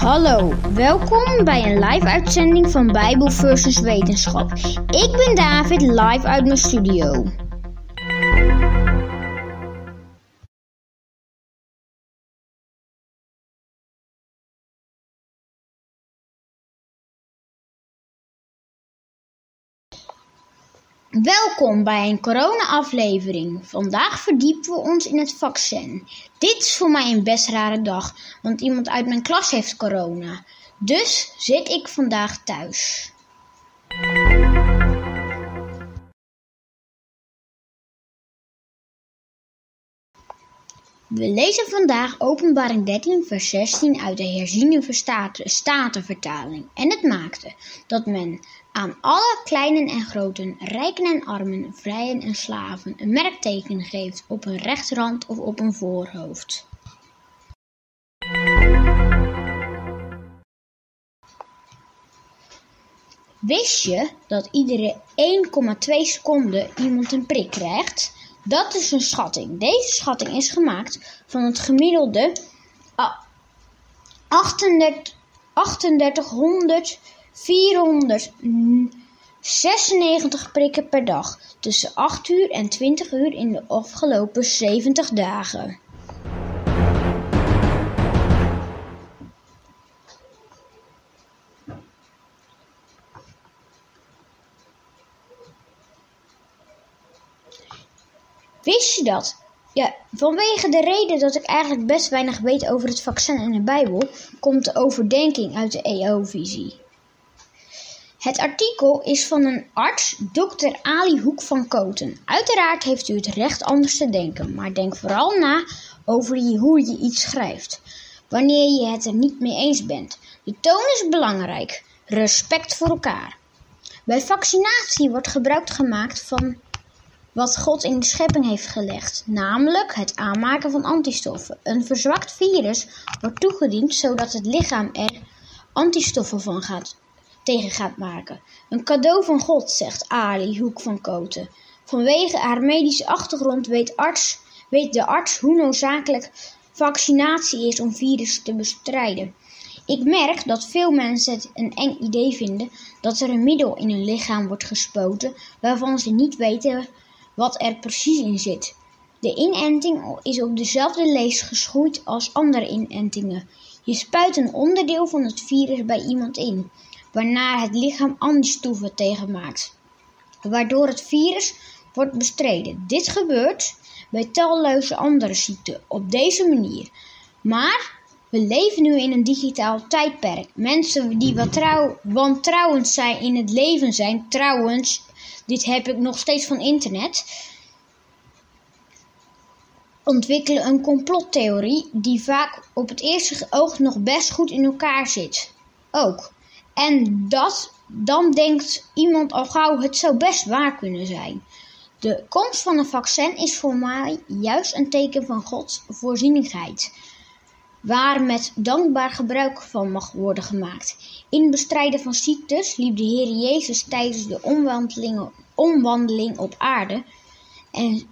Hallo, welkom bij een live uitzending van Bijbel versus Wetenschap. Ik ben David, live uit mijn studio. Welkom bij een corona-aflevering. Vandaag verdiepen we ons in het vaccin. Dit is voor mij een best rare dag, want iemand uit mijn klas heeft corona. Dus zit ik vandaag thuis. We lezen vandaag Openbaring 13, vers 16 uit de herziene statenvertaling. En het maakte dat men aan alle kleinen en groten, rijken en armen, vrijen en slaven een merkteken geeft op een rechterhand of op een voorhoofd. Wist je dat iedere 1,2 seconden iemand een prik krijgt? Dat is een schatting. Deze schatting is gemaakt van het gemiddelde 38, 3800 496 prikken per dag, tussen 8 uur en 20 uur in de afgelopen 70 dagen. Wist je dat? Ja, vanwege de reden dat ik eigenlijk best weinig weet over het vaccin en de Bijbel, komt de overdenking uit de EO-visie. Het artikel is van een arts, dokter Ali Hoek van Koten. Uiteraard heeft u het recht anders te denken, maar denk vooral na over hoe je iets schrijft. Wanneer je het er niet mee eens bent. De toon is belangrijk. Respect voor elkaar. Bij vaccinatie wordt gebruik gemaakt van wat God in de schepping heeft gelegd, namelijk het aanmaken van antistoffen. Een verzwakt virus wordt toegediend zodat het lichaam er antistoffen van gaat tegen gaat maken. Een cadeau van God, zegt Ali Hoek van Koten. Vanwege haar medische achtergrond weet, arts, weet de arts hoe noodzakelijk vaccinatie is om virus te bestrijden. Ik merk dat veel mensen het een eng idee vinden dat er een middel in hun lichaam wordt gespoten waarvan ze niet weten wat er precies in zit. De inenting is op dezelfde lees geschoeid als andere inentingen. Je spuit een onderdeel van het virus bij iemand in waarna het lichaam antistoffen tegenmaakt, waardoor het virus wordt bestreden. Dit gebeurt bij talloze andere ziekten op deze manier. Maar we leven nu in een digitaal tijdperk. Mensen die wat trouw, wantrouwend zijn in het leven zijn, trouwens, dit heb ik nog steeds van internet, ontwikkelen een complottheorie die vaak op het eerste oog nog best goed in elkaar zit. Ook. En dat, dan denkt iemand al gauw, het zou best waar kunnen zijn. De komst van een vaccin is voor mij juist een teken van Gods voorzienigheid, waar met dankbaar gebruik van mag worden gemaakt. In het bestrijden van ziektes liep de Heer Jezus tijdens de omwandeling, omwandeling op aarde en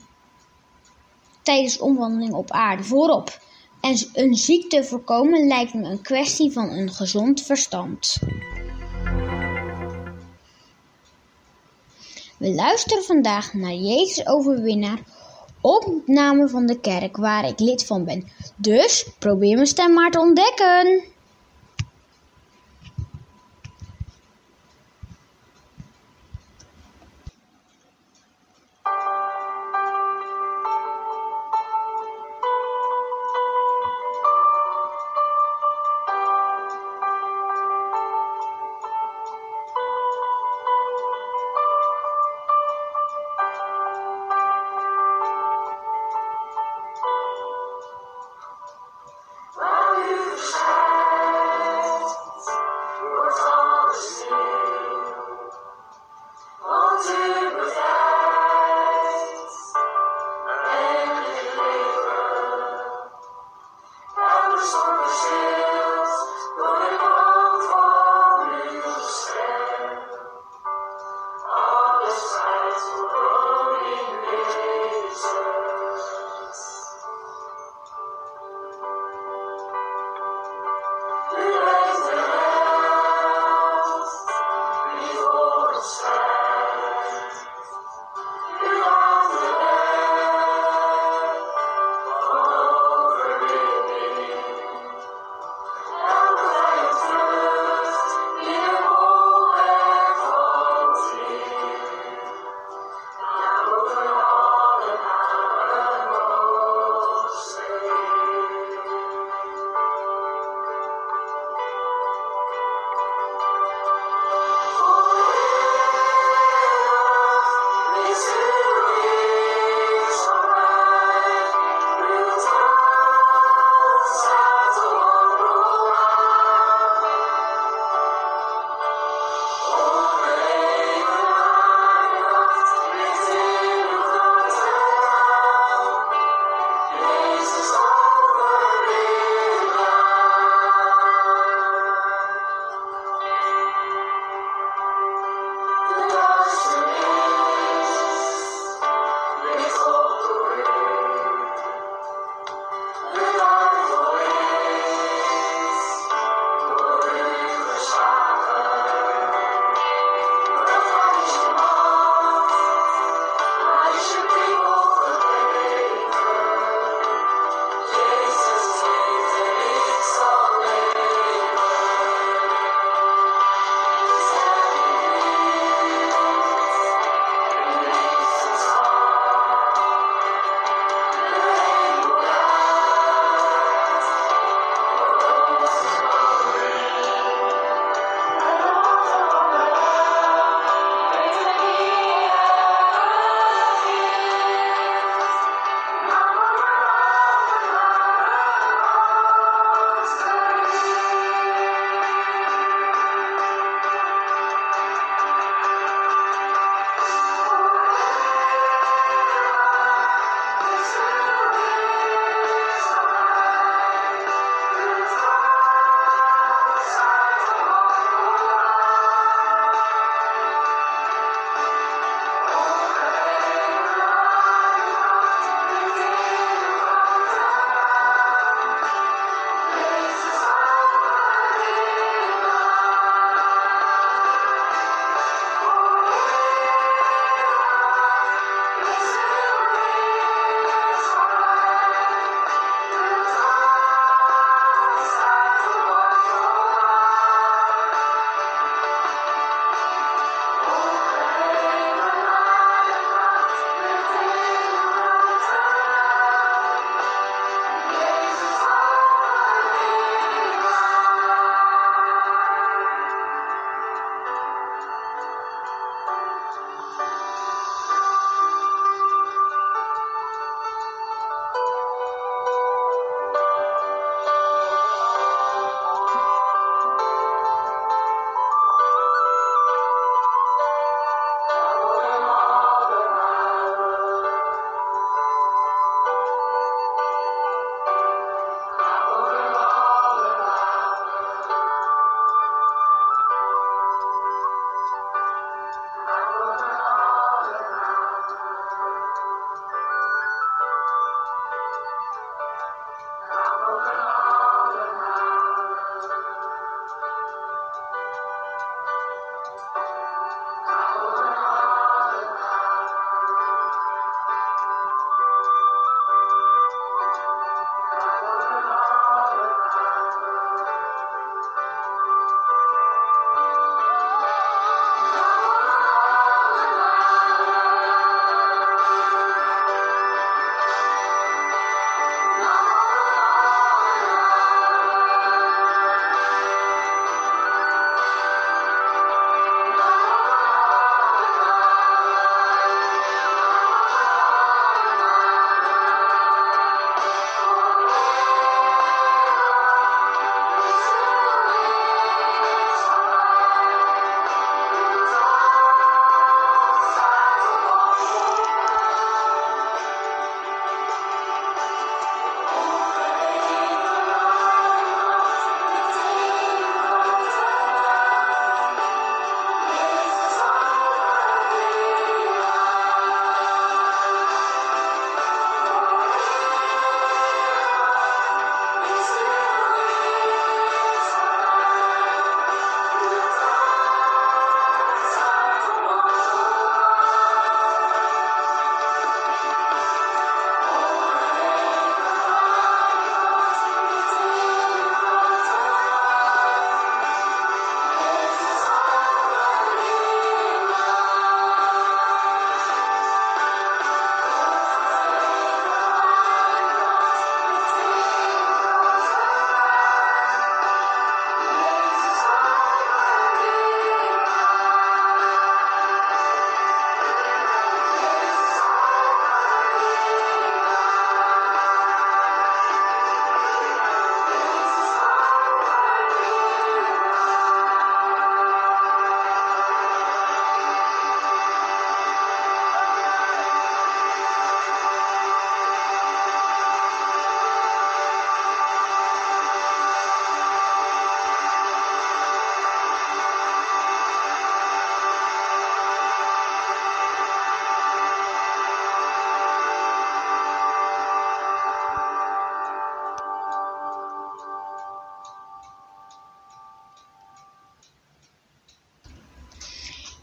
tijdens omwandeling op aarde voorop. En een ziekte voorkomen lijkt me een kwestie van een gezond verstand. We luisteren vandaag naar Jezus Overwinnaar, opname van de kerk waar ik lid van ben. Dus probeer mijn stem maar te ontdekken. Oh.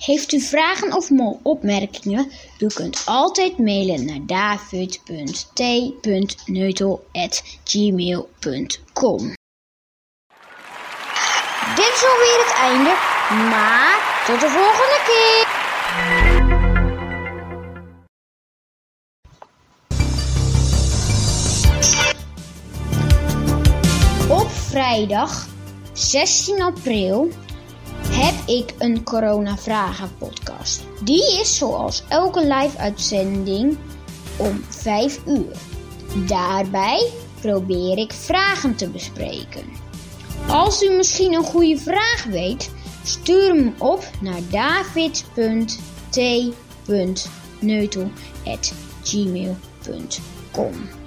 Heeft u vragen of opmerkingen? U kunt altijd mailen naar david.t.neutel.gmail.com Dit is alweer het einde, maar tot de volgende keer! Op vrijdag 16 april heb ik een Corona Vragen podcast. Die is zoals elke live uitzending om 5 uur. Daarbij probeer ik vragen te bespreken. Als u misschien een goede vraag weet, stuur hem op naar david.t.neutel.gmail.com